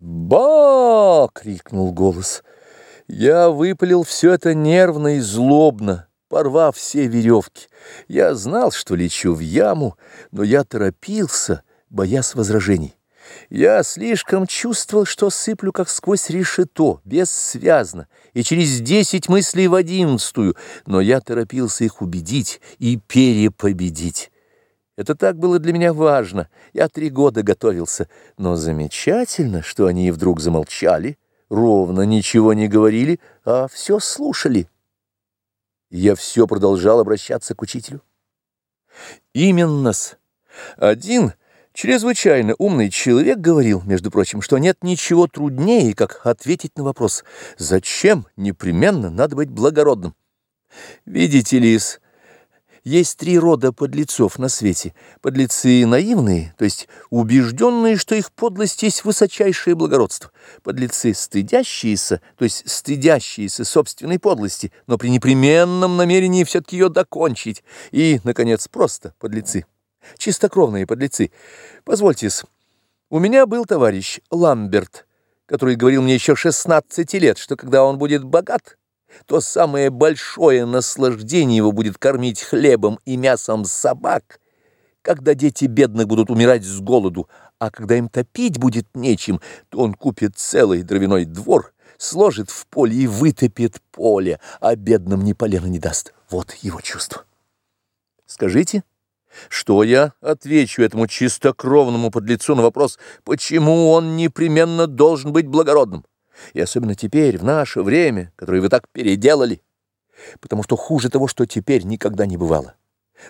«Ба!» — крикнул голос. Я выпалил все это нервно и злобно, порвав все веревки. Я знал, что лечу в яму, но я торопился, боясь возражений. Я слишком чувствовал, что сыплю как сквозь решето, бессвязно, и через десять мыслей в одиннадцатую, но я торопился их убедить и перепобедить. Это так было для меня важно. Я три года готовился. Но замечательно, что они вдруг замолчали, ровно ничего не говорили, а все слушали. Я все продолжал обращаться к учителю. Именно-с. Один чрезвычайно умный человек говорил, между прочим, что нет ничего труднее, как ответить на вопрос, зачем непременно надо быть благородным. Видите ли, с есть три рода подлецов на свете. Подлецы наивные, то есть убежденные, что их подлость есть высочайшее благородство. Подлецы стыдящиеся, то есть стыдящиеся собственной подлости, но при непременном намерении все-таки ее докончить. И, наконец, просто подлецы. Чистокровные подлецы. Позвольте-с, у меня был товарищ Ламберт, который говорил мне еще 16 лет, что когда он будет богат то самое большое наслаждение его будет кормить хлебом и мясом собак, когда дети бедных будут умирать с голоду, а когда им топить будет нечем, то он купит целый дровяной двор, сложит в поле и вытопит поле, а бедным ни полена не даст. Вот его чувство. Скажите, что я отвечу этому чистокровному подлецу на вопрос, почему он непременно должен быть благородным? И особенно теперь, в наше время, которое вы так переделали, потому что хуже того, что теперь никогда не бывало.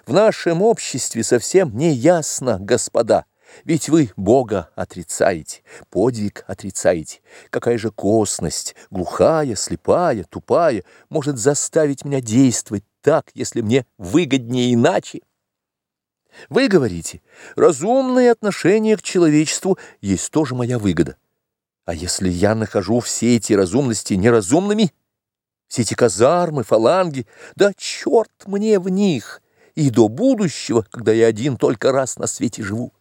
В нашем обществе совсем не ясно, господа, ведь вы Бога отрицаете, подвиг отрицаете. Какая же косность, глухая, слепая, тупая, может заставить меня действовать так, если мне выгоднее иначе? Вы говорите, разумное отношение к человечеству есть тоже моя выгода. А если я нахожу все эти разумности неразумными, все эти казармы, фаланги, да черт мне в них, и до будущего, когда я один только раз на свете живу.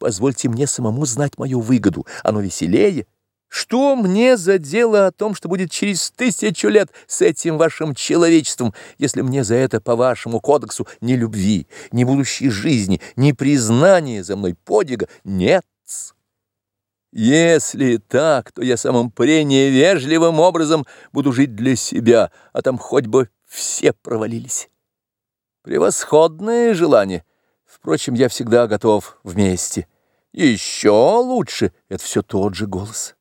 Позвольте мне самому знать мою выгоду, оно веселее. Что мне за дело о том, что будет через тысячу лет с этим вашим человечеством, если мне за это по вашему кодексу ни любви, ни будущей жизни, ни признания за мной подвига нет? Если так, то я самым преневежливым образом буду жить для себя, а там хоть бы все провалились. Превосходное желание. Впрочем, я всегда готов вместе. Еще лучше — это все тот же голос.